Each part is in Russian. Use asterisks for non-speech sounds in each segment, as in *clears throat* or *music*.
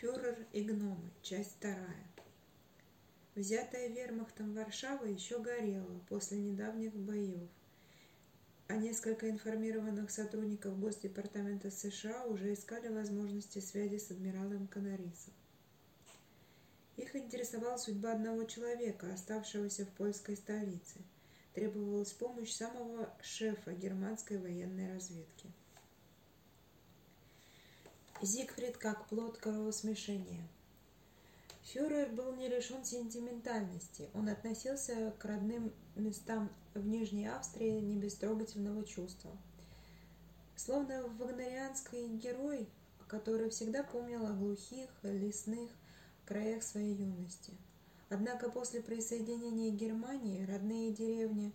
Фюрер и гномы. Часть вторая. Взятая вермахтом Варшава еще горела после недавних боев, а несколько информированных сотрудников Госдепартамента США уже искали возможности связи с адмиралом Канарисом. Их интересовала судьба одного человека, оставшегося в польской столице. Требовалась помощь самого шефа германской военной разведки. Зигфрид как плод кровосмешения. Фюрер был не лишен сентиментальности. Он относился к родным местам в Нижней Австрии не без трогательного чувства. Словно вагнерианский герой, который всегда помнил о глухих, лесных краях своей юности. Однако после присоединения Германии родные деревни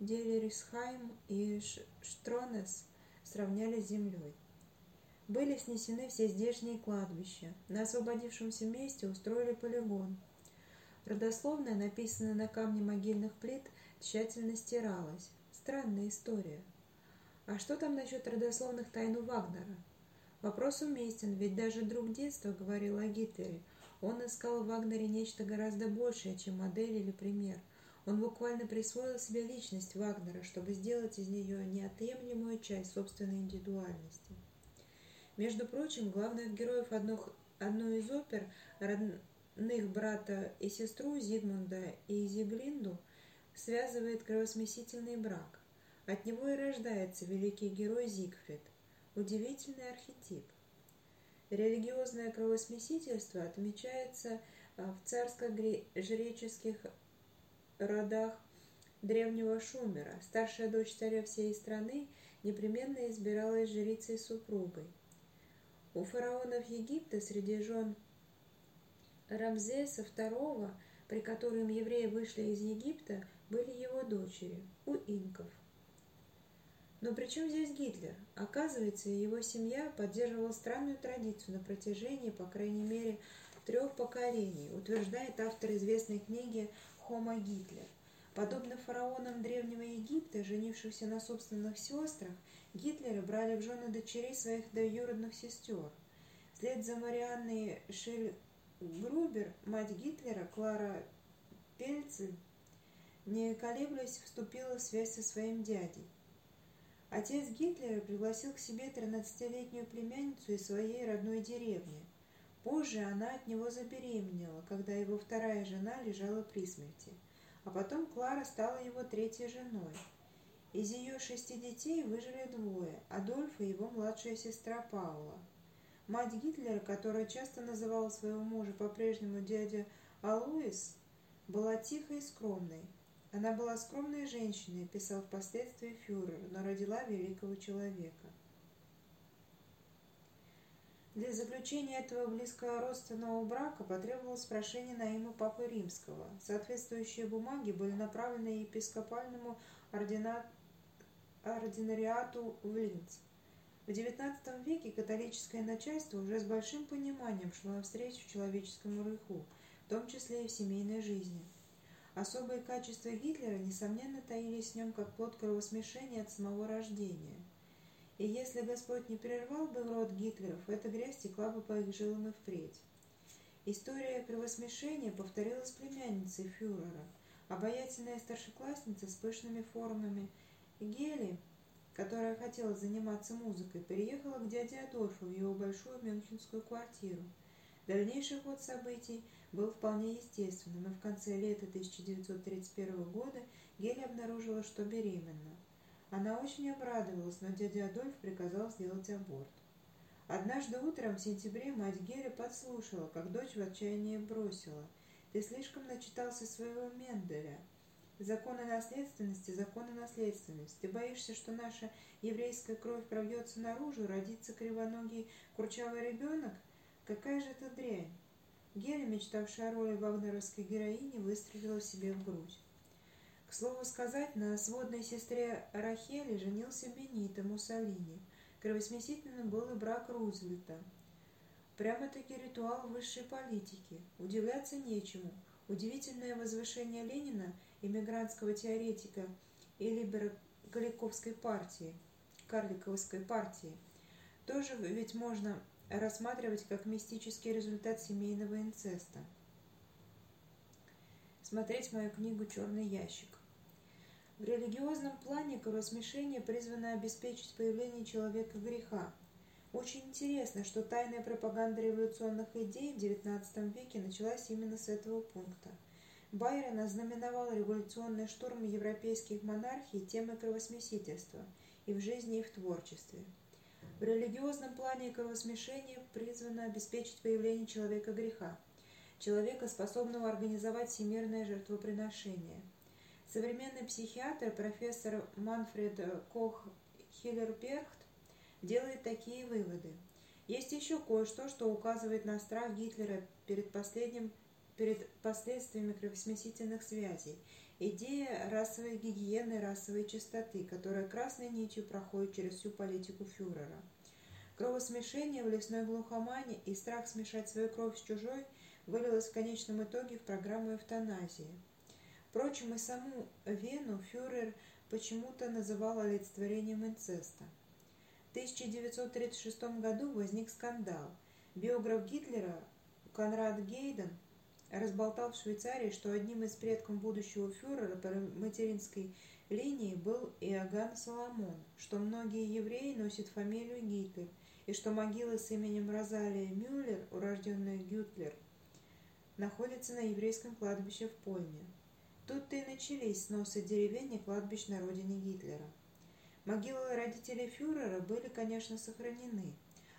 Делерисхайм и Штронес сравнялись с землей были снесены все здешние кладбища. На освободившемся месте устроили полигон. Родословная, написанная на камне могильных плит, тщательно стиралась. Странная история. А что там насчет родословных тайн у Вагнера? Вопрос уместен, ведь даже друг детства говорил о Гитлере. Он искал в Вагнере нечто гораздо большее, чем модель или пример. Он буквально присвоил себе личность Вагнера, чтобы сделать из нее неотъемлемую часть собственной индивидуальности. Между прочим, главных героев одних, одной из опер, родных брата и сестру Зигмунда и Зиглинду, связывает кровосмесительный брак. От него и рождается великий герой Зигфрид. Удивительный архетип. Религиозное кровосмесительство отмечается а, в царско-жреческих родах древнего Шумера. Старшая дочь царя всей страны непременно избиралась жрицей-супругой. У фараонов Египта среди жен Рамзеса II, при котором евреи вышли из Египта, были его дочери, у инков. Но при чем здесь Гитлер? Оказывается, его семья поддерживала странную традицию на протяжении, по крайней мере, трех поколений, утверждает автор известной книги Хома Гитлер. Подобно фараонам Древнего Египта, женившихся на собственных сестрах, Гитлеры брали в жены дочерей своих двоюродных сестер. Вслед за Марианной Шельгрубер, мать Гитлера, Клара Пельцель, не колеблясь, вступила в связь со своим дядей. Отец Гитлера пригласил к себе 13-летнюю племянницу из своей родной деревни. Позже она от него забеременела, когда его вторая жена лежала при смерти. А потом Клара стала его третьей женой – из ее шести детей выжили двое – Адольф и его младшая сестра Паула. Мать Гитлера, которая часто называла своего мужа по-прежнему дядя Алуис, была тихой и скромной. Она была скромной женщиной, писал впоследствии фюрер, но родила великого человека. Для заключения этого близкородственного брака потребовалось прошение на имя Папы Римского. Соответствующие бумаги были направлены епископальному ординату ординариату в Линц. В XIX веке католическое начальство уже с большим пониманием шло навстречу человеческому рыху, в том числе и в семейной жизни. Особые качества Гитлера, несомненно, таились в нем как плод кровосмешения от самого рождения. И если Господь не прервал бы род Гитлеров, эта грязь текла бы по их жилам и впредь. История кровосмешения повторилась племянницей фюрера, обаятельная старшеклассница с пышными формами – Гели, которая хотела заниматься музыкой, переехала к дяде Адольфу в его большую мюнхенскую квартиру. Дальнейший ход событий был вполне естественным, и в конце лета 1931 года Гели обнаружила, что беременна. Она очень обрадовалась, но дядя Адольф приказал сделать аборт. Однажды утром в сентябре мать Гели подслушала, как дочь в отчаянии бросила. «Ты слишком начитался своего Менделя. Законы наследственности, законы наследственности. Ты боишься, что наша еврейская кровь пробьется наружу, родится кривоногий курчавый ребенок? Какая же это дрянь? Геля, мечтавшая о роли вагнеровской героини, выстрелила себе в грудь. К слову сказать, на сводной сестре Рахели женился Бенито Муссолини. Кровосмесительным был и брак Рузвельта. Прямо-таки ритуал высшей политики. Удивляться нечему. Удивительное возвышение Ленина – иммигрантского теоретика и либерокаликовской партии, карликовской партии. Тоже ведь можно рассматривать как мистический результат семейного инцеста. Смотреть мою книгу «Черный ящик». В религиозном плане кровосмешение призвано обеспечить появление человека греха. Очень интересно, что тайная пропаганда революционных идей в XIX веке началась именно с этого пункта. Байрон ознаменовал революционный штурм европейских монархий темой кровосмесительства и в жизни, и в творчестве. В религиозном плане кровосмешение призвано обеспечить появление человека греха, человека, способного организовать всемирное жертвоприношение. Современный психиатр профессор Манфред Кох Хиллербергт делает такие выводы. Есть еще кое-что, что указывает на страх Гитлера перед, последним, перед последствиями кровосмесительных связей. Идея расовой гигиены, расовой чистоты, которая красной нитью проходит через всю политику фюрера. Кровосмешение в лесной глухомане и страх смешать свою кровь с чужой вылилось в конечном итоге в программу эвтаназии. Впрочем, и саму Вену фюрер почему-то называл олицетворением инцеста. В 1936 году возник скандал. Биограф Гитлера Конрад Гейден разболтал в Швейцарии, что одним из предков будущего фюрера по материнской линии был Иоганн Соломон, что многие евреи носят фамилию Гитлер, и что могила с именем Розалия Мюллер, урожденная Гютлер, находится на еврейском кладбище в Польне. Тут-то и начались сносы деревень и кладбищ на родине Гитлера. Могилы родителей фюрера были, конечно, сохранены.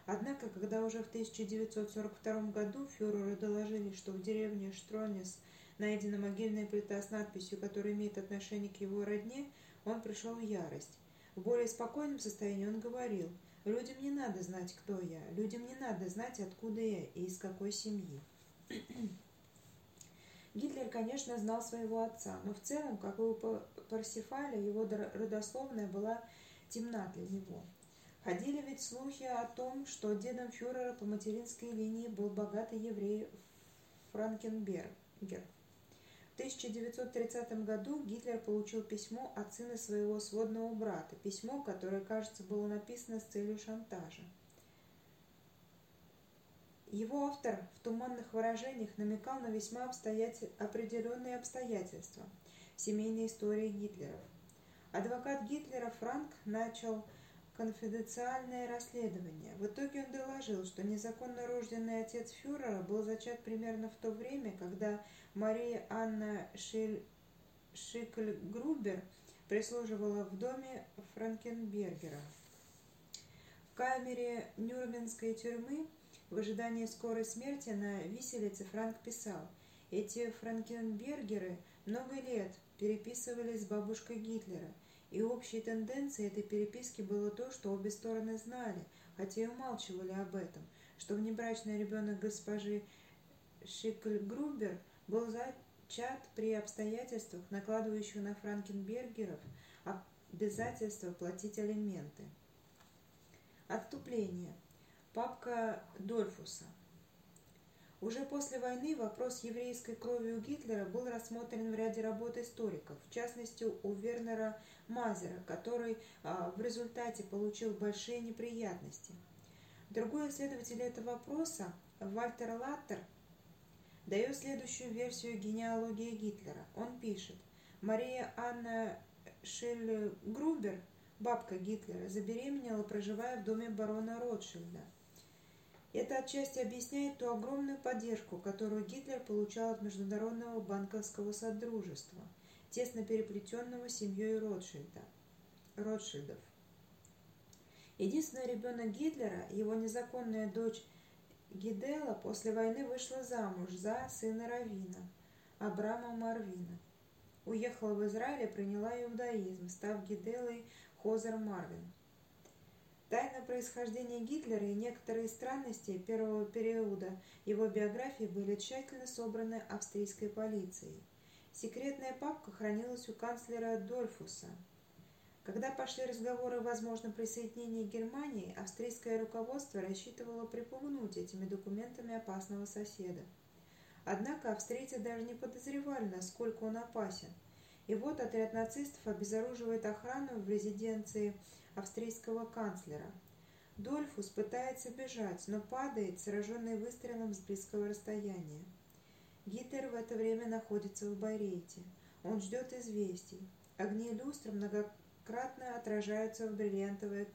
Однако, когда уже в 1942 году фюреру доложили, что в деревне Штронис найдена могильная плита с надписью, которая имеет отношение к его родне, он пришел в ярость. В более спокойном состоянии он говорил – Людям не надо знать, кто я. Людям не надо знать, откуда я и из какой семьи. *clears throat* Гитлер, конечно, знал своего отца, но в целом, как и у Парсифаля, его родословная была темна для него. Ходили ведь слухи о том, что дедом фюрера по материнской линии был богатый еврей Франкенбергер. 1930 году Гитлер получил письмо от сына своего сводного брата, письмо, которое, кажется, было написано с целью шантажа. Его автор в туманных выражениях намекал на весьма обстоятель... определенные обстоятельства в семейной истории Гитлеров. Адвокат Гитлера Франк начал конфиденциальное расследование. В итоге он доложил, что незаконно рожденный отец фюрера был зачат примерно в то время, когда Мария Анна Шиль... Шикль-Грубер прислуживала в доме Франкенбергера. В камере Нюрнбергской тюрьмы в ожидании скорой смерти на виселице Франк писал «Эти франкенбергеры много лет переписывались с бабушкой Гитлера, и общей тенденцией этой переписки было то, что обе стороны знали, хотя и умалчивали об этом, что внебрачный ребенок госпожи Шикль-Грубер – был зачат при обстоятельствах, накладывающих на Франкенбергеров обязательство платить алименты. Отступление. Папка Дольфуса. Уже после войны вопрос еврейской крови у Гитлера был рассмотрен в ряде работ историков, в частности у Вернера Мазера, который а, в результате получил большие неприятности. Другой исследователь этого вопроса, Вальтер Латтер, дает следующую версию генеалогии Гитлера. Он пишет, Мария Анна Шель-Грубер, бабка Гитлера, забеременела, проживая в доме барона Ротшильда. Это отчасти объясняет ту огромную поддержку, которую Гитлер получал от Международного банковского содружества, тесно переплетенного семьей Ротшильда, Ротшильдов. Единственный ребенок Гитлера, его незаконная дочь Гидела после войны вышла замуж за сына Равина, Абрама Марвина. Уехала в Израиль и приняла иудаизм, став Гиделой Хозер Марвин. Тайна происхождения Гитлера и некоторые странности первого периода его биографии были тщательно собраны австрийской полицией. Секретная папка хранилась у канцлера Дольфуса – когда пошли разговоры о возможном присоединении Германии, австрийское руководство рассчитывало припугнуть этими документами опасного соседа. Однако австрийцы даже не подозревали, насколько он опасен. И вот отряд нацистов обезоруживает охрану в резиденции австрийского канцлера. Дольфус пытается бежать, но падает, сраженный выстрелом с близкого расстояния. Гитлер в это время находится в Байрейте. Он ждет известий. Огни люстр многократно отражаются в, бриллиантовой,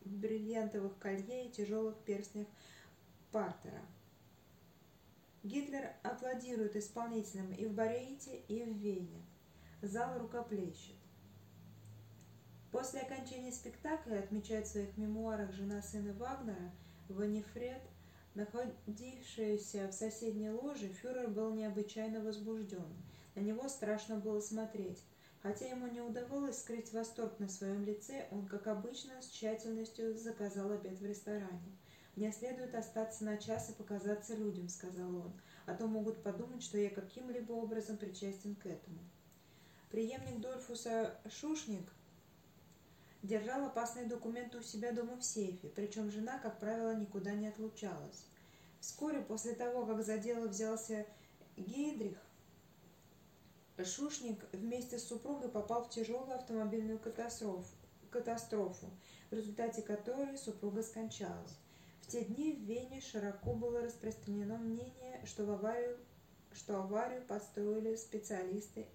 в бриллиантовых колье и тяжелых перстнях Партера. Гитлер аплодирует исполнителям и в Барейте, и в Вене. Зал рукоплещет. После окончания спектакля, отмечает в своих мемуарах жена сына Вагнера, Ванифред, находившаяся в соседней ложе, фюрер был необычайно возбужден. На него страшно было смотреть. Хотя ему не удавалось скрыть восторг на своем лице, он, как обычно, с тщательностью заказал обед в ресторане. «Мне следует остаться на час и показаться людям», — сказал он, «а то могут подумать, что я каким-либо образом причастен к этому». Приемник Дольфуса Шушник держал опасные документы у себя дома в сейфе, причем жена, как правило, никуда не отлучалась. Вскоре после того, как за дело взялся Гейдрих, Шушник вместе с супругой попал в тяжелую автомобильную катастрофу, катастрофу, в результате которой супруга скончалась. В те дни в Вене широко было распространено мнение, что, аварию, что аварию подстроили специалисты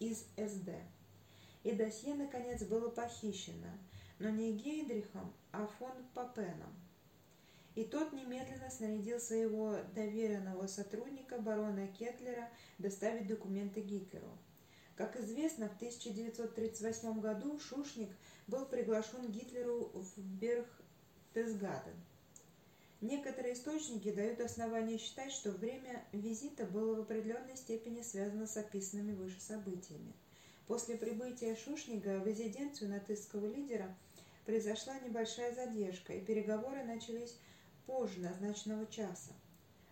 из СД. И досье, наконец, было похищено, но не Гейдрихом, а фон Папеном. И тот немедленно снарядил своего доверенного сотрудника барона Кетлера доставить документы Гитлеру. Как известно, в 1938 году Шушник был приглашен Гитлеру в Берхтесгаден. Некоторые источники дают основания считать, что время визита было в определенной степени связано с описанными выше событиями. После прибытия Шушнига в резиденцию нацистского лидера произошла небольшая задержка, и переговоры начались позже назначенного часа.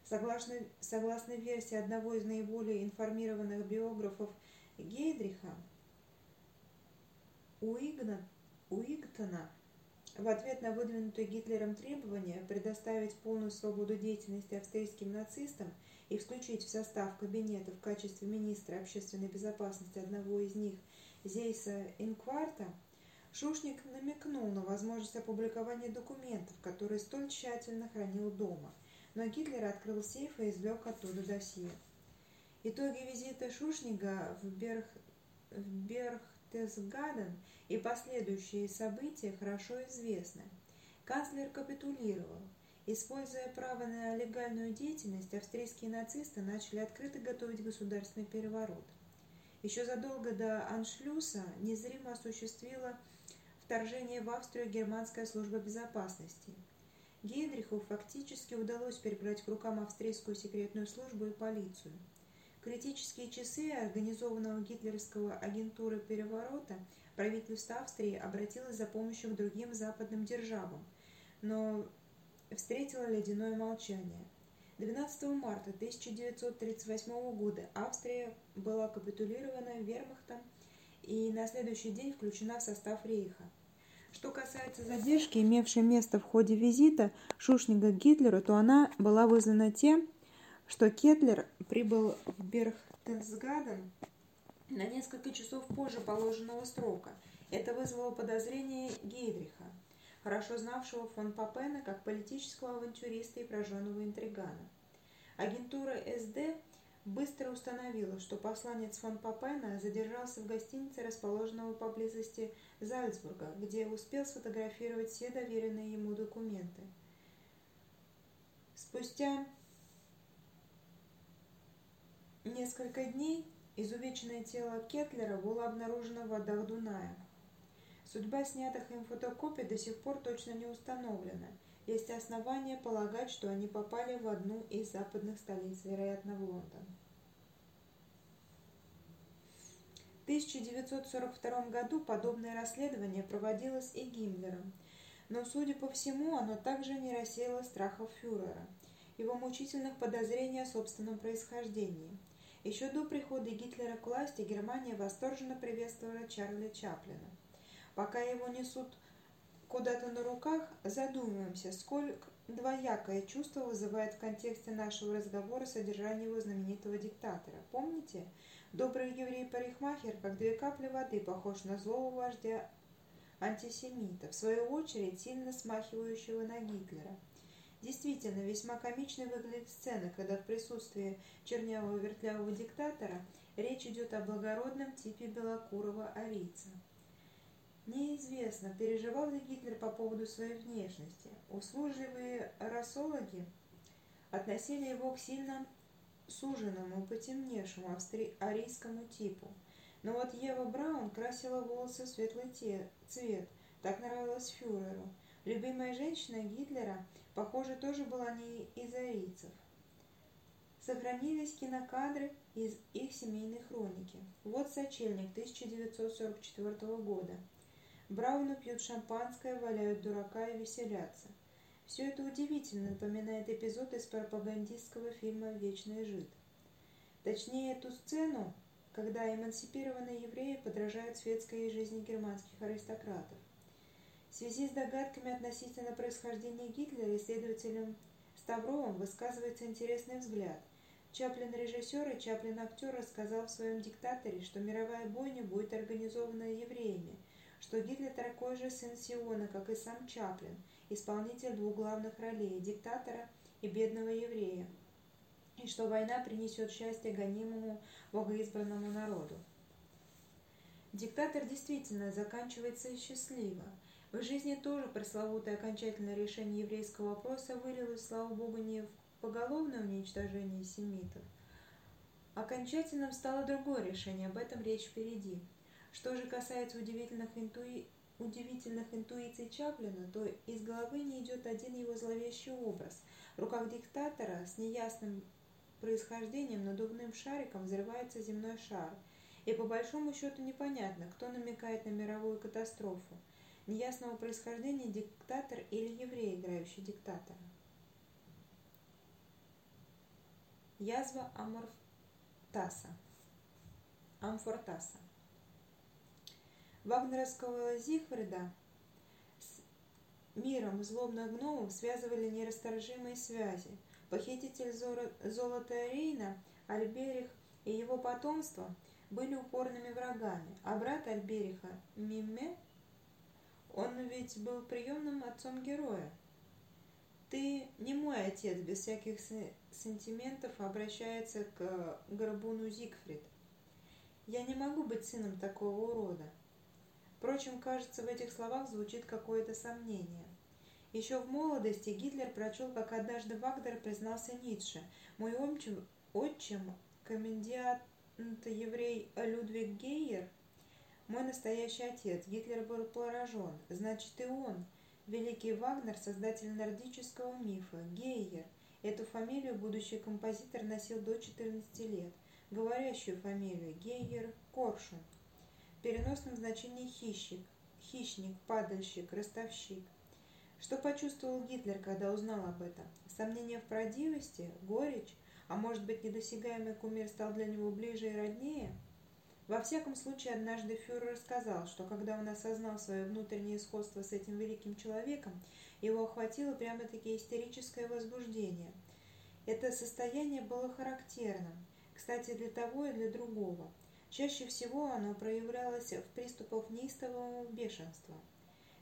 Согласно, согласно версии одного из наиболее информированных биографов Гейдриха, Уигна, Уигтона в ответ на выдвинутое Гитлером требование предоставить полную свободу деятельности австрийским нацистам и включить в состав кабинета в качестве министра общественной безопасности одного из них, Зейса Инкварта, Шушник намекнул на возможность опубликования документов, которые столь тщательно хранил дома, но Гитлер открыл сейф и извлек оттуда досье. Итоги визита Шушнига в, Берх... в Берхтесгаден – и последующие события хорошо известны. Канцлер капитулировал. Используя право на легальную деятельность, австрийские нацисты начали открыто готовить государственный переворот. Еще задолго до Аншлюса незримо осуществила вторжение в Австрию германская служба безопасности. Гейдриху фактически удалось перебрать к рукам австрийскую секретную службу и полицию. Критические часы организованного гитлеровского агентуры переворота – правительство Австрии обратилось за помощью к другим западным державам, но встретило ледяное молчание. 12 марта 1938 года Австрия была капитулирована вермахтом и на следующий день включена в состав рейха. Что касается задержки, имевшей место в ходе визита Шушнига к Гитлеру, то она была вызвана тем, что Кетлер прибыл в Берхтесгаден на несколько часов позже положенного срока. Это вызвало подозрение Гейдриха, хорошо знавшего фон Папена как политического авантюриста и прожженного интригана. Агентура СД быстро установила, что посланец фон Папена задержался в гостинице, расположенного поблизости Зальцбурга, где успел сфотографировать все доверенные ему документы. Спустя несколько дней Изувеченное тело Кетлера было обнаружено в водах Дуная. Судьба снятых им фотокопий до сих пор точно не установлена. Есть основания полагать, что они попали в одну из западных столиц, вероятно, в Лондон. В 1942 году подобное расследование проводилось и Гиммлером, но, судя по всему, оно также не рассеяло страхов фюрера, его мучительных подозрений о собственном происхождении – еще до прихода Гитлера к власти Германия восторженно приветствовала Чарли Чаплина. Пока его несут куда-то на руках, задумываемся, сколько двоякое чувство вызывает в контексте нашего разговора содержание его знаменитого диктатора. Помните? Добрый еврей-парикмахер, как две капли воды, похож на злого вождя антисемита, в свою очередь сильно смахивающего на Гитлера. Действительно, весьма комичной выглядит сцена, когда в присутствии чернявого вертлявого диктатора речь идет о благородном типе белокурого арийца. Неизвестно, переживал ли Гитлер по поводу своей внешности. Услужливые расологи относили его к сильно суженному, потемневшему австрийскому типу. Но вот Ева Браун красила волосы в светлый цвет, так нравилось фюреру. Любимая женщина Гитлера, похоже, тоже была не из арийцев. Сохранились кинокадры из их семейной хроники. Вот сочельник 1944 года. Брауны пьют шампанское, валяют дурака и веселятся. Все это удивительно напоминает эпизод из пропагандистского фильма «Вечный жид». Точнее, эту сцену, когда эмансипированные евреи подражают светской жизни германских аристократов. В связи с догадками относительно происхождения Гитлера исследователем Ставровым высказывается интересный взгляд. Чаплин-режиссер и Чаплин-актер рассказал в своем диктаторе, что мировая бойня будет организована евреями, что Гитлер такой же сын Сиона, как и сам Чаплин – исполнитель двух главных ролей – диктатора и бедного еврея, и что война принесет счастье гонимому богоизбранному народу. Диктатор действительно заканчивается счастливо. В жизни тоже пресловутое окончательное решение еврейского вопроса вылилось, слава богу, не в поголовное уничтожение семитов. Окончательным стало другое решение, об этом речь впереди. Что же касается удивительных интуи удивительных интуиций Чаплина, то из головы не идет один его зловещий образ. В руках диктатора с неясным происхождением надувным шариком взрывается земной шар. И по большому счету непонятно, кто намекает на мировую катастрофу. Неясного происхождения диктатор или еврей, играющий диктатора. Язва Аморфтаса. Амфортаса. Вагнеровского Зигфрида с миром злобных гномов связывали нерасторжимые связи. Похититель золота Рейна, Альберих и его потомство были упорными врагами, а брат Альбериха, Мимме, он ведь был приемным отцом героя. Ты не мой отец, без всяких сантиментов обращается к горбуну Зигфрид. Я не могу быть сыном такого урода. Впрочем, кажется, в этих словах звучит какое-то сомнение. Еще в молодости Гитлер прочел, как однажды Вагнер признался Ницше. «Мой отчим, отчим комендиант еврей Людвиг Гейер, мой настоящий отец. Гитлер был поражен. Значит, и он, великий Вагнер, создатель нордического мифа, Гейер. Эту фамилию будущий композитор носил до 14 лет. Говорящую фамилию Гейер Коршун переносном значении хищник, хищник, падальщик, ростовщик. Что почувствовал Гитлер, когда узнал об этом? Сомнение в правдивости, горечь, а может быть недосягаемый кумир стал для него ближе и роднее? Во всяком случае, однажды фюрер сказал, что когда он осознал свое внутреннее сходство с этим великим человеком, его охватило прямо-таки истерическое возбуждение. Это состояние было характерным, кстати, для того и для другого – Чаще всего оно проявлялось в приступах неистового бешенства.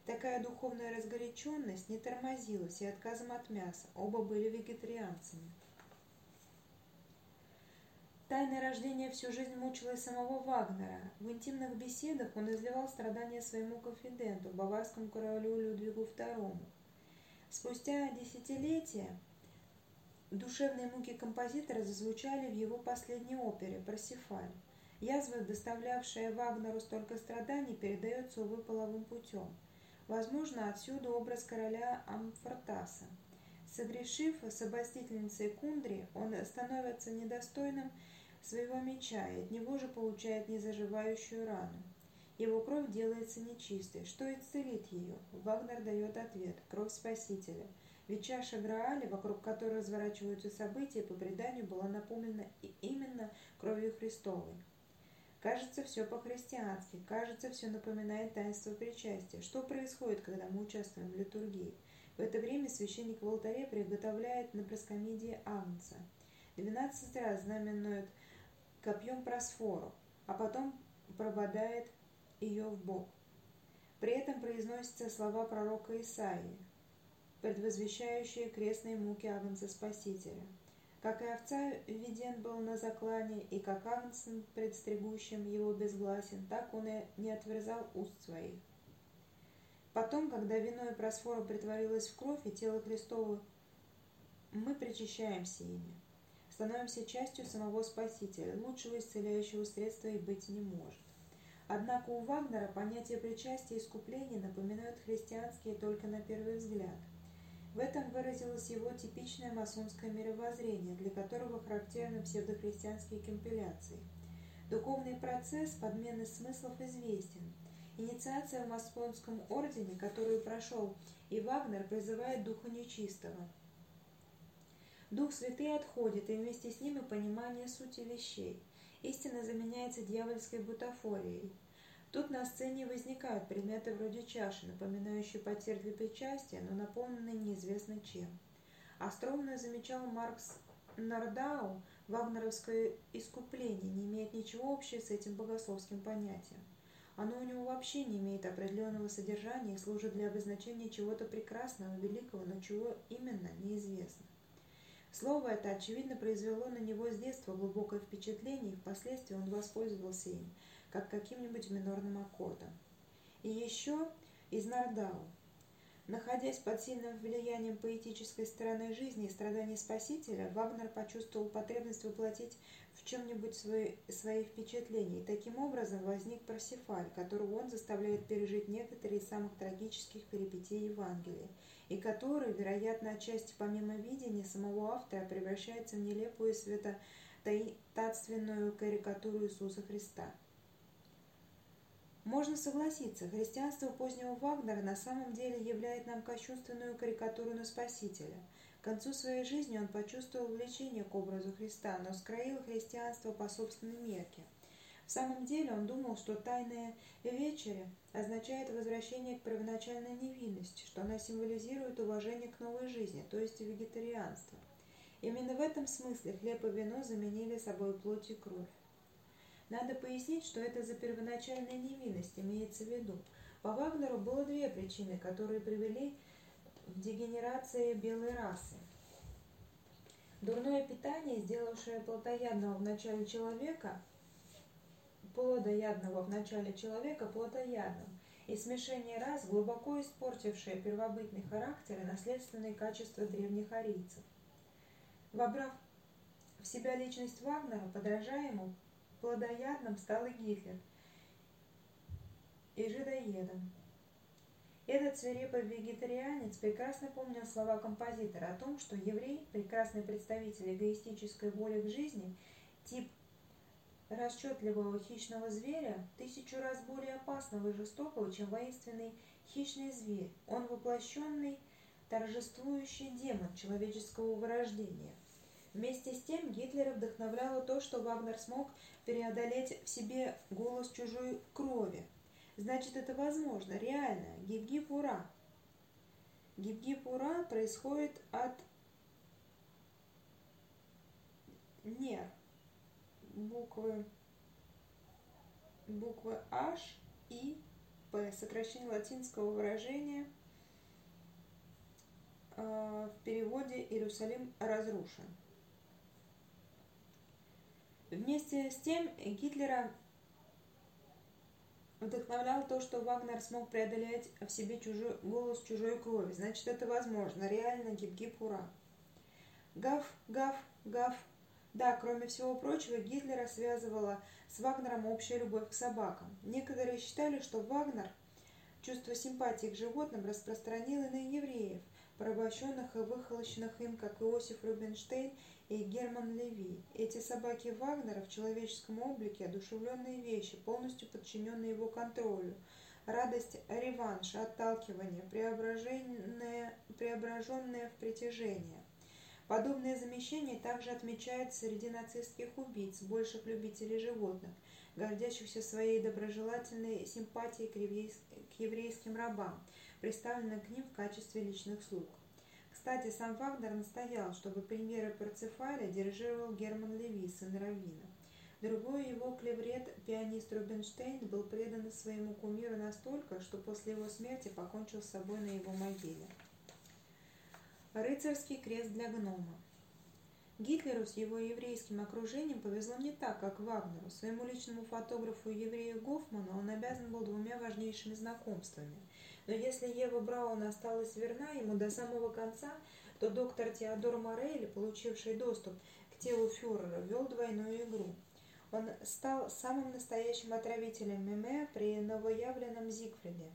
Такая духовная разгоряченность не тормозилась и отказом от мяса, оба были вегетарианцами. Тайное рождение всю жизнь мучило самого Вагнера. В интимных беседах он изливал страдания своему конфиденту, баварскому королю Людвигу II. Спустя десятилетия душевные муки композитора зазвучали в его последней опере «Парсифаль». Язва, доставлявшая Вагнеру столько страданий, передается, увы, половым путем. Возможно, отсюда образ короля Амфортаса. Согрешив с обольстительницей Кундри, он становится недостойным своего меча и от него же получает незаживающую рану. Его кровь делается нечистой. Что исцелит ее? Вагнер дает ответ – кровь Спасителя. Ведь чаша Грааля, вокруг которой разворачиваются события, по преданию была наполнена именно кровью Христовой. Кажется, все по-христиански, кажется, все напоминает таинство причастия. Что происходит, когда мы участвуем в литургии? В это время священник в алтаре приготовляет на проскомидии Агнца. Двенадцать раз знаменует копьем просфору, а потом прободает ее в бок. При этом произносятся слова пророка Исаии, предвозвещающие крестные муки Агнца Спасителя. Как и овца введен был на заклане, и как Агнц предстригущим его безгласен, так он и не отверзал уст своих. Потом, когда вино и просфора притворилось в кровь и тело Христово, мы причащаемся ими, становимся частью самого Спасителя, лучшего исцеляющего средства и быть не может. Однако у Вагнера понятие причастия и искупления напоминают христианские только на первый взгляд. В этом выразилось его типичное масонское мировоззрение, для которого характерны псевдохристианские компиляции. Духовный процесс подмены смыслов известен – Инициация в Московском ордене, которую прошел и Вагнер, призывает духа нечистого. Дух святый отходит, и вместе с ним и понимание сути вещей. Истина заменяется дьявольской бутафорией. Тут на сцене возникают предметы вроде чаши, напоминающие потерь для причастия, но наполненные неизвестно чем. Остромно замечал Маркс Нардау, вагнеровское искупление не имеет ничего общего с этим богословским понятием. Оно у него вообще не имеет определенного содержания и служит для обозначения чего-то прекрасного, великого, но чего именно, неизвестно. Слово это, очевидно, произвело на него с детства глубокое впечатление, и впоследствии он воспользовался им, как каким-нибудь минорным аккордом. И еще из Нардау. Находясь под сильным влиянием поэтической стороны жизни и страданий Спасителя, Вагнер почувствовал потребность воплотить в чем-нибудь свои, свои впечатления, и таким образом возник Парсифаль, которого он заставляет пережить некоторые из самых трагических перипетий Евангелия, и который, вероятно, отчасти помимо видения самого автора, превращается в нелепую светотатственную карикатуру Иисуса Христа. Можно согласиться, христианство позднего Вагнера на самом деле являет нам кощунственную карикатуру на Спасителя. К концу своей жизни он почувствовал влечение к образу Христа, но скроил христианство по собственной мерке. В самом деле он думал, что тайная вечеря означает возвращение к первоначальной невинности, что она символизирует уважение к новой жизни, то есть вегетарианство. Именно в этом смысле хлеб и вино заменили собой плоть и кровь. Надо пояснить, что это за первоначальная невинность имеется в виду. По Вагнеру было две причины, которые привели к дегенерации белой расы. Дурное питание, сделавшее плотоядного в начале человека, плодоядного в начале человека плотоядным, и смешение рас, глубоко испортившее первобытный характер и наследственные качества древних арийцев. Вобрав в себя личность Вагнера, подражаемую плодоядным стал и Гитлер, и жидоедом. Этот свирепый вегетарианец прекрасно помнил слова композитора о том, что еврей, прекрасный представитель эгоистической воли к жизни, тип расчетливого хищного зверя, тысячу раз более опасного и жестокого, чем воинственный хищный зверь. Он воплощенный, торжествующий демон человеческого вырождения. Вместе с тем Гитлера вдохновляло то, что Вагнер смог преодолеть в себе голос чужой крови. Значит, это возможно, реально. Гиб-гиб ура! Гиб-гиб ура происходит от нер буквы буквы H и P, сокращение латинского выражения э, в переводе «Иерусалим разрушен». Вместе с тем Гитлера вдохновлял то, что Вагнер смог преодолеть в себе чужой, голос чужой крови. Значит, это возможно. Реально гиб-гиб ура. Гав, гав, гав. Да, кроме всего прочего, Гитлера связывала с Вагнером общая любовь к собакам. Некоторые считали, что Вагнер чувство симпатии к животным распространил и на евреев, порабощенных и выхолощенных им, как Иосиф Рубинштейн и Герман Леви. Эти собаки Вагнера в человеческом облике – одушевленные вещи, полностью подчиненные его контролю. Радость реванша, отталкивание, преображенное, преображенное в притяжение. Подобное замещение также отмечают среди нацистских убийц, больших любителей животных, гордящихся своей доброжелательной симпатией к еврейским рабам, представленных к ним в качестве личных слуг. Кстати, сам Вагнер настоял, чтобы премьеры Парцефаля дирижировал Герман Леви, сын Равина. Другой его клеврет, пианист Рубинштейн, был предан своему кумиру настолько, что после его смерти покончил с собой на его могиле. Рыцарский крест для гнома. Гитлеру с его еврейским окружением повезло не так, как Вагнеру. Своему личному фотографу-еврею Гофману он обязан был двумя важнейшими знакомствами. Но если Ева Браун осталась верна ему до самого конца, то доктор Теодор Морелли, получивший доступ к телу фюрера, вел двойную игру. Он стал самым настоящим отравителем Меме при новоявленном Зигфриде.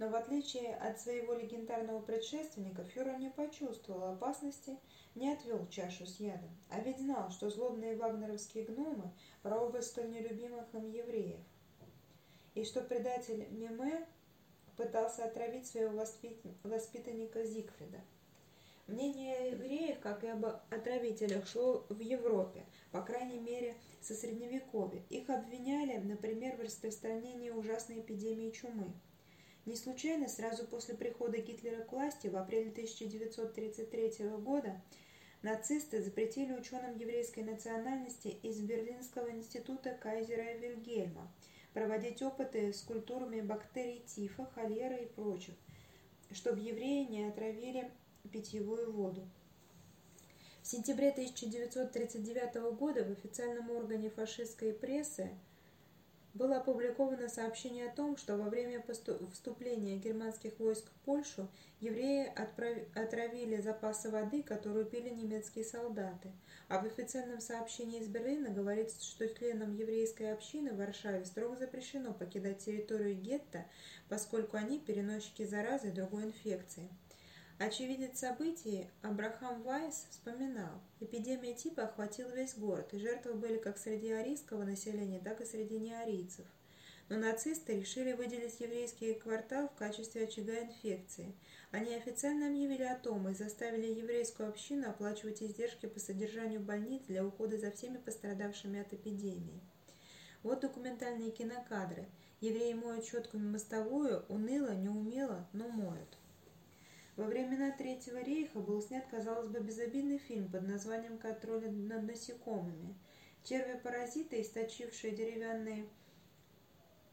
Но в отличие от своего легендарного предшественника, фюрер не почувствовал опасности не отвел чашу с ядом, а ведь знал, что злобные вагнеровские гномы пробы столь нелюбимых им евреев, и что предатель Миме пытался отравить своего воспитанника Зигфрида. Мнение о евреях, как и об отравителях, шло в Европе, по крайней мере, со Средневековья. Их обвиняли, например, в распространении ужасной эпидемии чумы. Не случайно сразу после прихода Гитлера к власти в апреле 1933 года Нацисты запретили ученым еврейской национальности из Берлинского института Кайзера Вильгельма проводить опыты с культурами бактерий тифа, холеры и прочих, чтобы евреи не отравили питьевую воду. В сентябре 1939 года в официальном органе фашистской прессы было опубликовано сообщение о том, что во время вступления германских войск в Польшу евреи отравили запасы воды, которую пили немецкие солдаты. А в официальном сообщении из Берлина говорится, что членам еврейской общины в Варшаве строго запрещено покидать территорию гетто, поскольку они переносчики заразы и другой инфекции. Очевидец событий Абрахам Вайс вспоминал, эпидемия типа охватила весь город, и жертвы были как среди арийского населения, так и среди неарийцев. Но нацисты решили выделить еврейский квартал в качестве очага инфекции. Они официально объявили о том и заставили еврейскую общину оплачивать издержки по содержанию больниц для ухода за всеми пострадавшими от эпидемии. Вот документальные кинокадры. Евреи моют щетками мостовую, уныло, неумело, но моют. Во времена Третьего рейха был снят, казалось бы, безобидный фильм под названием «Контроль над насекомыми». Черви-паразиты, источившие деревянные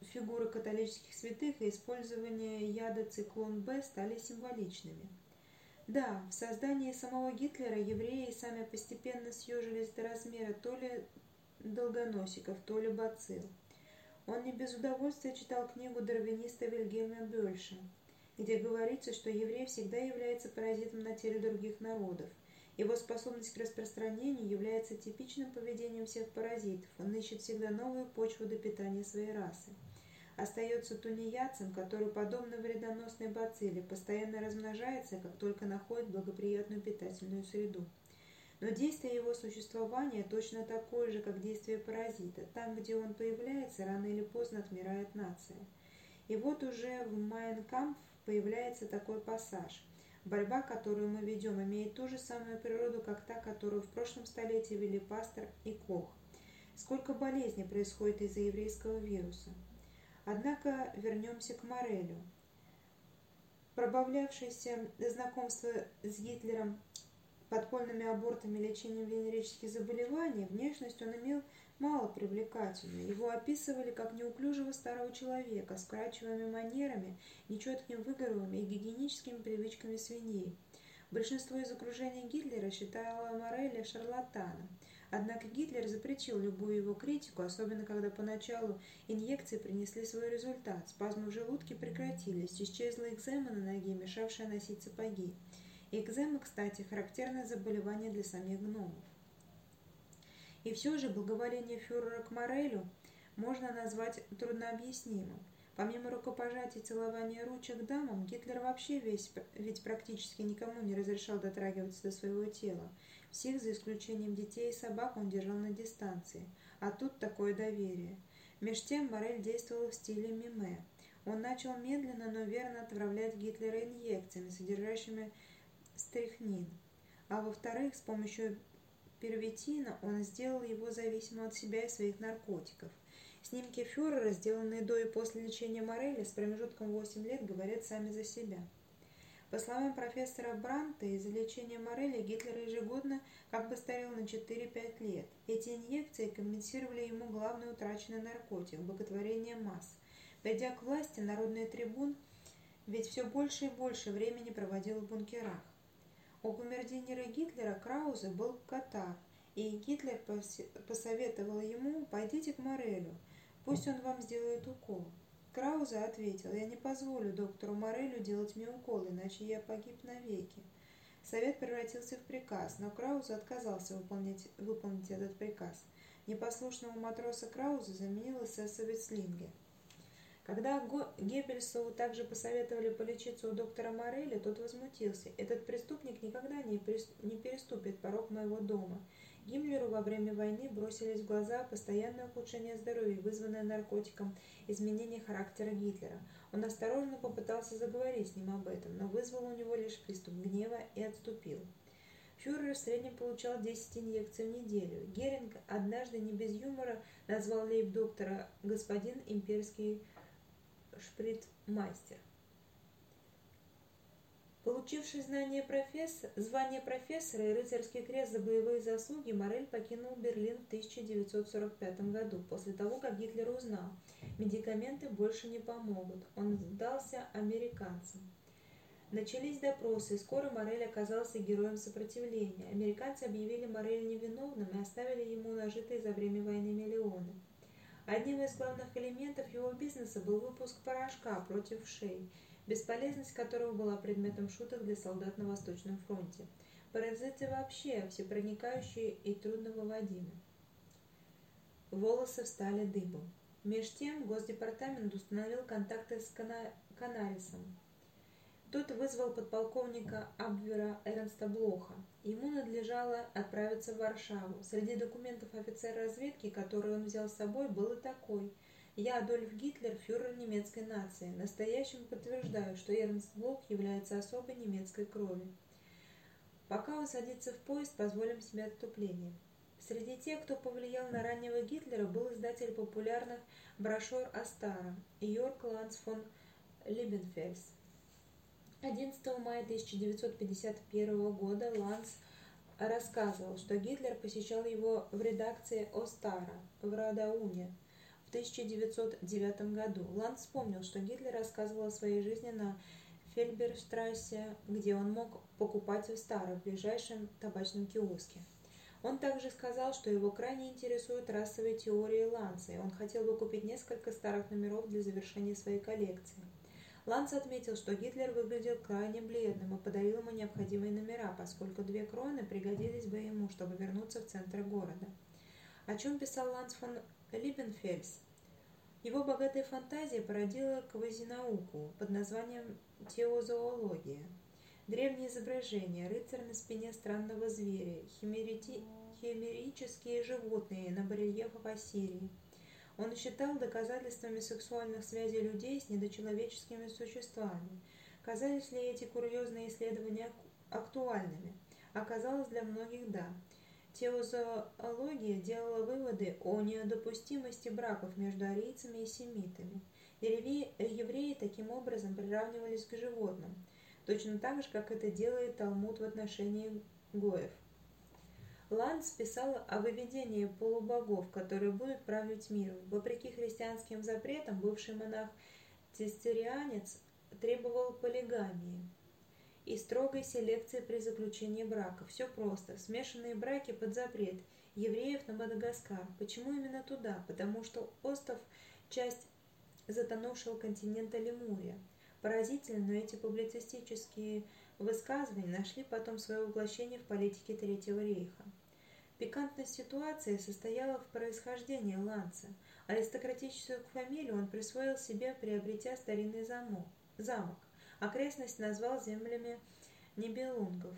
фигуры католических святых и использование яда циклон-Б стали символичными. Да, в создании самого Гитлера евреи сами постепенно съежились до размера то ли долгоносиков, то ли бацилл. Он не без удовольствия читал книгу дарвиниста Вильгельма Бёльша где говорится, что еврей всегда является паразитом на теле других народов. Его способность к распространению является типичным поведением всех паразитов. Он ищет всегда новую почву для питания своей расы. Остается тунеядцем, который, подобно вредоносной бацилле, постоянно размножается, как только находит благоприятную питательную среду. Но действие его существования точно такое же, как действие паразита. Там, где он появляется, рано или поздно отмирает нация. И вот уже в Майнкампф появляется такой пассаж. Борьба, которую мы ведем, имеет ту же самую природу, как та, которую в прошлом столетии вели пастор и Кох. Сколько болезней происходит из-за еврейского вируса. Однако вернемся к Морелю. Пробавлявшийся знакомство с Гитлером подпольными абортами и лечением венерических заболеваний, внешность он имел мало привлекательной. Его описывали как неуклюжего старого человека с крачевыми манерами, нечетким выговором и гигиеническими привычками свиней. Большинство из окружения Гитлера считало Мореля шарлатаном. Однако Гитлер запретил любую его критику, особенно когда поначалу инъекции принесли свой результат. Спазмы в желудке прекратились, исчезла экзема на ноге, мешавшая носить сапоги. Экзема, кстати, характерное заболевание для самих гномов. И все же благоволение фюрера к Морелю можно назвать труднообъяснимым. Помимо рукопожатий и целования ручек дамам, Гитлер вообще весь, ведь практически никому не разрешал дотрагиваться до своего тела. Всех, за исключением детей и собак, он держал на дистанции. А тут такое доверие. Меж тем Морель действовал в стиле миме. Он начал медленно, но верно отравлять Гитлера инъекциями, содержащими стрихнин. А во-вторых, с помощью первитина он сделал его зависимым от себя и своих наркотиков. Снимки фюрера, сделанные до и после лечения Мореля с промежутком 8 лет, говорят сами за себя. По словам профессора Бранта, из-за лечения Морели Гитлер ежегодно как бы старел на 4-5 лет. Эти инъекции компенсировали ему главный утраченный наркотик – боготворение масс. Придя к власти, народный трибун ведь все больше и больше времени проводил в бункерах. У камердинера Гитлера Краузе был катар, и Гитлер посоветовал ему «пойдите к Морелю, пусть он вам сделает укол». Краузе ответил «я не позволю доктору Морелю делать мне укол, иначе я погиб навеки». Совет превратился в приказ, но Краузе отказался выполнить, выполнить этот приказ. Непослушного матроса Крауза заменил эсэсовец Линге. Когда Геббельсу также посоветовали полечиться у доктора Морелли, тот возмутился. «Этот преступник никогда не, переступит порог моего дома». Гиммлеру во время войны бросились в глаза постоянное ухудшение здоровья, вызванное наркотиком, изменение характера Гитлера. Он осторожно попытался заговорить с ним об этом, но вызвал у него лишь приступ гнева и отступил. Фюрер в среднем получал 10 инъекций в неделю. Геринг однажды не без юмора назвал лейб-доктора «господин имперский шпритмастер. Получивший знание профессор, звание профессора и рыцарский крест за боевые заслуги, Морель покинул Берлин в 1945 году, после того, как Гитлер узнал, медикаменты больше не помогут. Он сдался американцам. Начались допросы, и скоро Морель оказался героем сопротивления. Американцы объявили Морель невиновным и оставили ему нажитые за время войны миллионы. Одним из главных элементов его бизнеса был выпуск порошка против шеи, бесполезность которого была предметом шуток для солдат на Восточном фронте. Паразиты вообще всепроникающие и трудновыводимы. Волосы встали дыбом. Меж тем Госдепартамент установил контакты с Кана... Канарисом, тот вызвал подполковника Абвера Эрнста Блоха. Ему надлежало отправиться в Варшаву. Среди документов офицера разведки, которые он взял с собой, был и такой. Я, Адольф Гитлер, фюрер немецкой нации. Настоящим подтверждаю, что Эрнст Блох является особой немецкой крови. Пока он садится в поезд, позволим себе отступление. Среди тех, кто повлиял на раннего Гитлера, был издатель популярных брошюр Астара Йорк Ланс фон Либенфельс. 11 мая 1951 года Ланс рассказывал, что Гитлер посещал его в редакции Остара в Радауне в 1909 году. Ланс вспомнил, что Гитлер рассказывал о своей жизни на Фельберштрассе, где он мог покупать Остара в ближайшем табачном киоске. Он также сказал, что его крайне интересуют расовые теории Ланса, и он хотел бы купить несколько старых номеров для завершения своей коллекции. Ланс отметил, что Гитлер выглядел крайне бледным и подарил ему необходимые номера, поскольку две кроны пригодились бы ему, чтобы вернуться в центр города. О чем писал Ланс фон Либенфельс? Его богатая фантазия породила квазинауку под названием теозоология. Древние изображения, рыцарь на спине странного зверя, химерити... химерические животные на барельефах Ассирии – он считал доказательствами сексуальных связей людей с недочеловеческими существами. Казались ли эти курьезные исследования актуальными? Оказалось, для многих – да. Теозоология делала выводы о недопустимости браков между арийцами и семитами. Евреи таким образом приравнивались к животным, точно так же, как это делает Талмуд в отношении гоев. Ланс писал о выведении полубогов, которые будут править миром. Вопреки христианским запретам, бывший монах-цистерианец требовал полигамии и строгой селекции при заключении брака. Все просто. Смешанные браки под запрет. Евреев на Мадагаскар. Почему именно туда? Потому что остров – часть затонувшего континента Лемурия. Поразительно, но эти публицистические высказывания нашли потом свое воплощение в политике Третьего рейха. Пикантность ситуации состояла в происхождении Ланца. Аристократическую фамилию он присвоил себе, приобретя старинный замок, замок. Окрестность назвал землями Нибелунгов.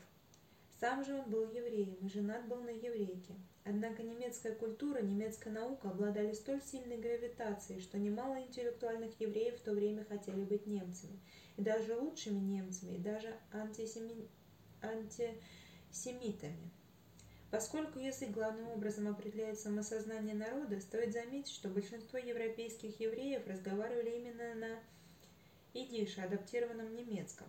Сам же он был евреем и женат был на еврейке. Однако немецкая культура, немецкая наука обладали столь сильной гравитацией, что немало интеллектуальных евреев в то время хотели быть немцами. И даже лучшими немцами, и даже антисеми... антисемитами. Поскольку язык главным образом определяет самосознание народа, стоит заметить, что большинство европейских евреев разговаривали именно на идише, адаптированном немецком.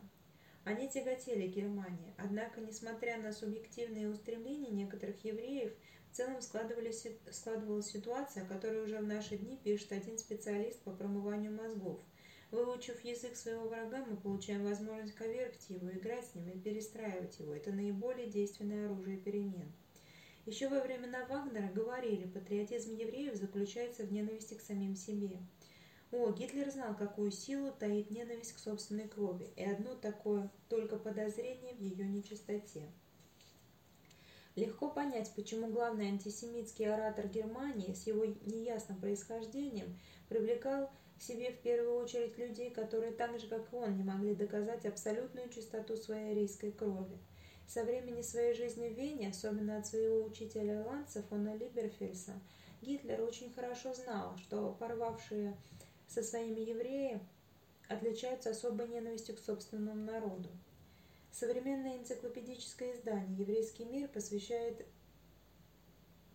Они тяготели Германии, однако, несмотря на субъективные устремления некоторых евреев, в целом складывалась, ситуация, о которой уже в наши дни пишет один специалист по промыванию мозгов. Выучив язык своего врага, мы получаем возможность коверкать его, играть с ним и перестраивать его. Это наиболее действенное оружие перемен. Еще во времена Вагнера говорили, патриотизм евреев заключается в ненависти к самим себе. О, Гитлер знал, какую силу таит ненависть к собственной крови, и одно такое только подозрение в ее нечистоте. Легко понять, почему главный антисемитский оратор Германии с его неясным происхождением привлекал к себе в первую очередь людей, которые так же, как и он, не могли доказать абсолютную чистоту своей арийской крови. Со времени своей жизни в Вене, особенно от своего учителя Ланца фона Либерфельса, Гитлер очень хорошо знал, что порвавшие со своими евреями отличаются особой ненавистью к собственному народу. Современное энциклопедическое издание «Еврейский мир» посвящает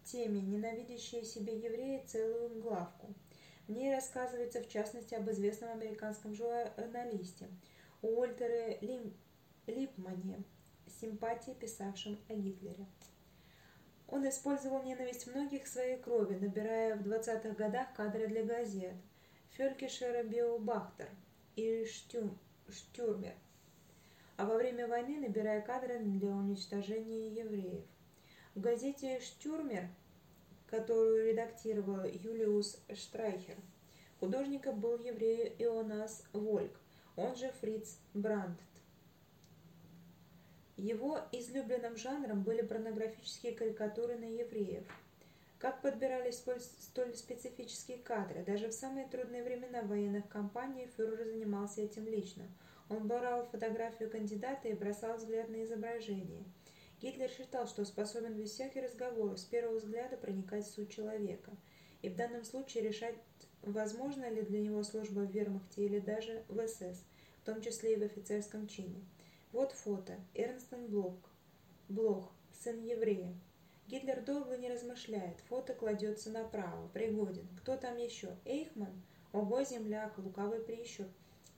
теме «Ненавидящие себе евреи» целую главку. В ней рассказывается в частности об известном американском журналисте Уолтере Липмане, симпатии, писавшим о Гитлере. Он использовал ненависть многих своей крови, набирая в 20-х годах кадры для газет Фелькишера Биобахтер и Штюм, Штюрмер, а во время войны набирая кадры для уничтожения евреев. В газете «Штюрмер», которую редактировал Юлиус Штрайхер, художником был еврей Ионас Вольк, он же Фриц Брандт. Его излюбленным жанром были порнографические карикатуры на евреев. Как подбирались столь специфические кадры? Даже в самые трудные времена военных кампаний фюрер занимался этим лично. Он брал фотографию кандидата и бросал взгляд на изображение. Гитлер считал, что способен без всяких разговоров с первого взгляда проникать в суть человека, и в данном случае решать, возможно ли для него служба в вермахте или даже в СС, в том числе и в офицерском чине. Вот фото. Эрнстен Блок. Блох. Сын еврея. Гитлер долго не размышляет. Фото кладется направо. Пригоден. Кто там еще? Эйхман? Ого, земляк, лукавый прищур.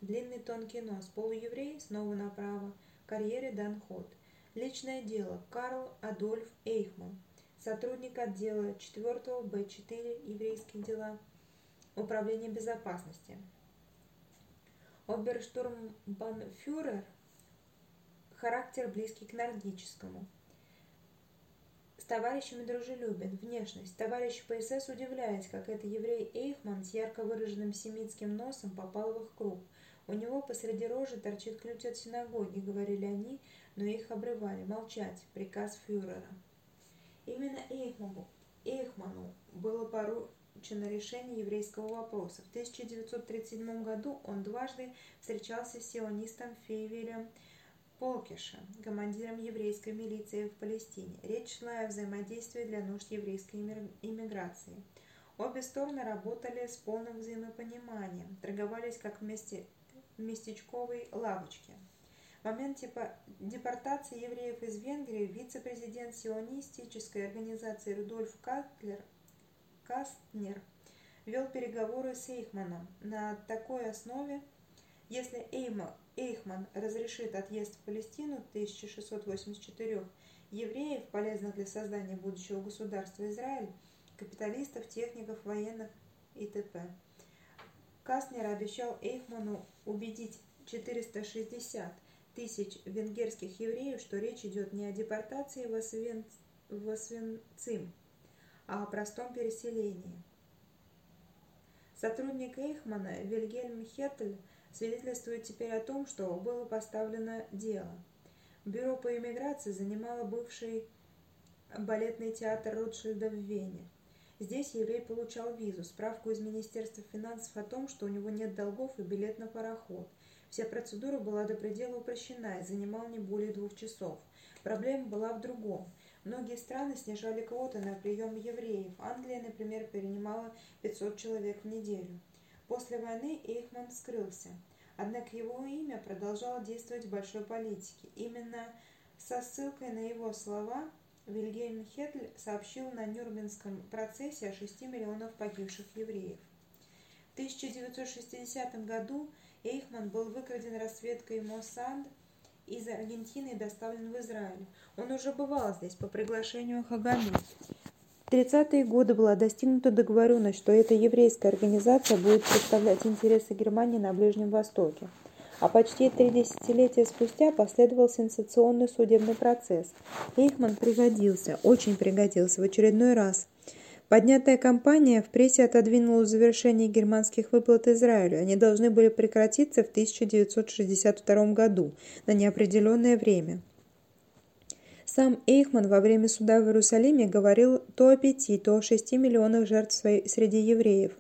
Длинный тонкий нос. Полуеврей? Снова направо. Карьере дан ход. Личное дело. Карл Адольф Эйхман. Сотрудник отдела 4 Б4 еврейские дела. Управление безопасности. Оберштурмбанфюрер характер близкий к нордическому. С товарищами дружелюбен, внешность. Товарищ по СС удивляясь, как это еврей Эйхман с ярко выраженным семитским носом попал в их круг. У него посреди рожи торчит ключ от синагоги, говорили они, но их обрывали. Молчать. Приказ фюрера. Именно Эйхману, Эйхману было поручено решение еврейского вопроса. В 1937 году он дважды встречался с сионистом Фейвелем Полкиша, командиром еврейской милиции в Палестине. Речь шла о взаимодействии для нужд еврейской иммиграции. Обе стороны работали с полным взаимопониманием, торговались как вместе в местечковой лавочке. В момент типа депортации евреев из Венгрии вице-президент сионистической организации Рудольф Катлер, Кастнер вел переговоры с Эйхманом на такой основе, если Эйма Эйхман разрешит отъезд в Палестину 1684 евреев, полезных для создания будущего государства Израиль, капиталистов, техников, военных и т.п. Кастнер обещал Эйхману убедить 460 тысяч венгерских евреев, что речь идет не о депортации в, Освен... в Освенцим, а о простом переселении. Сотрудник Эйхмана Вильгельм Хеттель свидетельствует теперь о том, что было поставлено дело. Бюро по иммиграции занимало бывший балетный театр Ротшильда в Вене. Здесь еврей получал визу, справку из Министерства финансов о том, что у него нет долгов и билет на пароход. Вся процедура была до предела упрощена и занимала не более двух часов. Проблема была в другом. Многие страны снижали квоты на прием евреев. Англия, например, перенимала 500 человек в неделю. После войны Эйхман скрылся, однако его имя продолжало действовать в большой политике. Именно со ссылкой на его слова Вильгельм Хетль сообщил на Нюрнбергском процессе о 6 миллионах погибших евреев. В 1960 году Эйхман был выкраден разведкой Моссад из Аргентины доставлен в Израиль. Он уже бывал здесь по приглашению Хагами. В 30-е годы была достигнута договоренность, что эта еврейская организация будет представлять интересы Германии на Ближнем Востоке. А почти три десятилетия спустя последовал сенсационный судебный процесс. Эйхман пригодился, очень пригодился в очередной раз. Поднятая кампания в прессе отодвинула завершение германских выплат Израилю. Они должны были прекратиться в 1962 году на неопределенное время. Сам Эйхман во время суда в Иерусалиме говорил то о пяти, то о шести миллионах жертв среди евреев.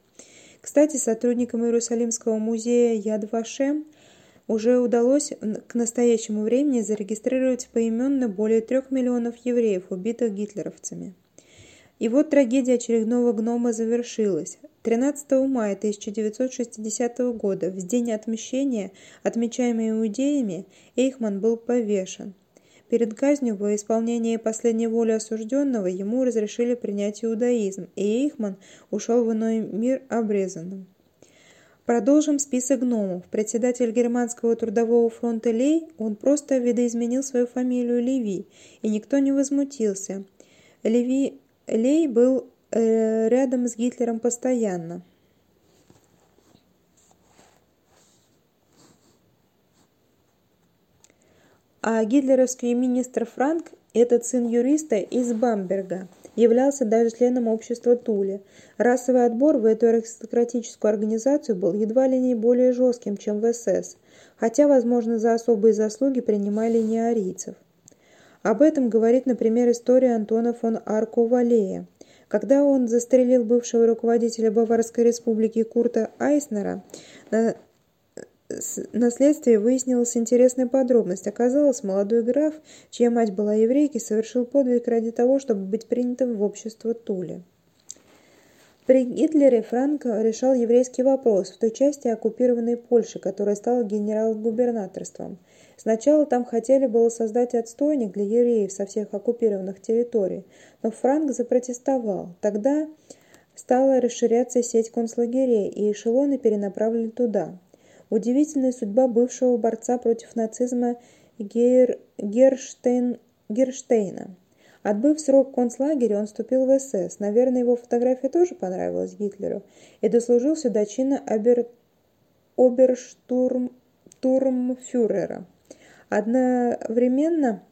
Кстати, сотрудникам Иерусалимского музея Яд Вашем уже удалось к настоящему времени зарегистрировать поименно более трех миллионов евреев, убитых гитлеровцами. И вот трагедия очередного гнома завершилась. 13 мая 1960 года, в день отмщения, отмечаемый иудеями, Эйхман был повешен. Перед казнью во исполнение последней воли осужденного ему разрешили принять иудаизм, и Эйхман ушел в иной мир обрезанным. Продолжим список гномов. Председатель Германского трудового фронта Лей, он просто видоизменил свою фамилию Леви, и никто не возмутился. Леви Лей был э, рядом с Гитлером постоянно. А гитлеровский министр Франк, этот сын юриста из Бамберга – являлся даже членом общества Тули. Расовый отбор в эту аристократическую организацию был едва ли не более жестким, чем в СС, хотя, возможно, за особые заслуги принимали не арийцев. Об этом говорит, например, история Антона фон Арко-Валея. Когда он застрелил бывшего руководителя Баварской республики Курта Айснера, на следствии выяснилась интересная подробность. Оказалось, молодой граф, чья мать была еврейкой, совершил подвиг ради того, чтобы быть принятым в общество Тули. При Гитлере Франко решал еврейский вопрос в той части оккупированной Польши, которая стала генерал-губернаторством. Сначала там хотели было создать отстойник для евреев со всех оккупированных территорий, но Франк запротестовал. Тогда стала расширяться сеть концлагерей, и эшелоны перенаправлены туда. Удивительная судьба бывшего борца против нацизма Гер... Герштейн... Герштейна. Отбыв срок в концлагере, он вступил в СС. Наверное, его фотография тоже понравилась Гитлеру. И дослужился до чина обер... оберштурмфюрера. Одновременно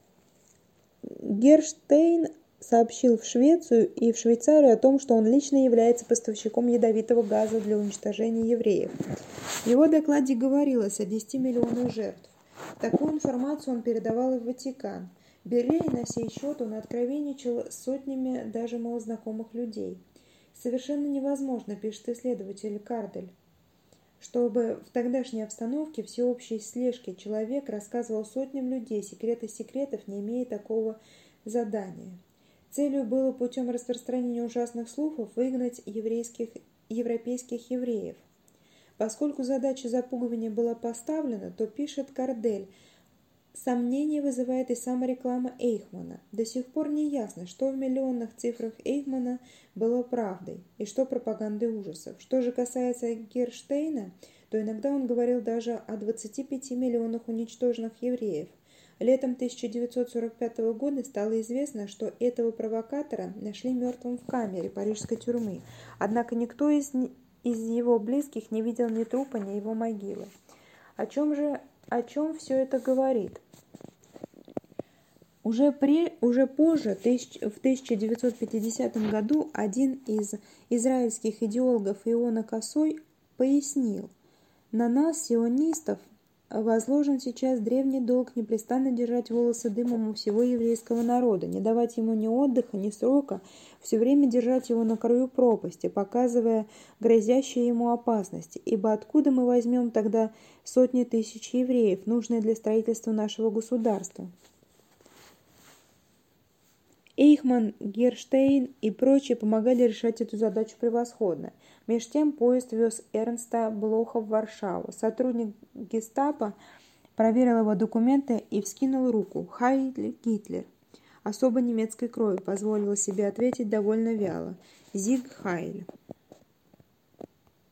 Герштейн сообщил в Швецию и в Швейцарию о том, что он лично является поставщиком ядовитого газа для уничтожения евреев. В его докладе говорилось о 10 миллионах жертв. Такую информацию он передавал и в Ватикан. Берлей на сей счет он откровенничал сотнями даже малознакомых людей. Совершенно невозможно, пишет исследователь Кардель, чтобы в тогдашней обстановке всеобщей слежки человек рассказывал сотням людей секреты секретов, не имея такого задания. Целью было путем распространения ужасных слухов выгнать еврейских, европейских евреев. Поскольку задача запугивания была поставлена, то пишет Кардель, Сомнение вызывает и сама реклама Эйхмана. До сих пор не ясно, что в миллионных цифрах Эйхмана было правдой и что пропагандой ужасов. Что же касается Герштейна, то иногда он говорил даже о 25 миллионах уничтоженных евреев – Летом 1945 года стало известно, что этого провокатора нашли мертвым в камере парижской тюрьмы, однако никто из, из его близких не видел ни трупа, ни его могилы. О чем же, о чем все это говорит? Уже, при, уже позже, тысяч, в 1950 году, один из израильских идеологов Иона Косой пояснил, на нас, сионистов, возложен сейчас древний долг непрестанно держать волосы дымом у всего еврейского народа, не давать ему ни отдыха, ни срока, все время держать его на краю пропасти, показывая грозящие ему опасности, ибо откуда мы возьмем тогда сотни тысяч евреев, нужные для строительства нашего государства? Эйхман, Герштейн и прочие помогали решать эту задачу превосходно. Меж тем поезд вез Эрнста Блоха в Варшаву. Сотрудник гестапо проверил его документы и вскинул руку. «Хайль Гитлер». Особо немецкой крови позволила себе ответить довольно вяло. «Зиг Хайль».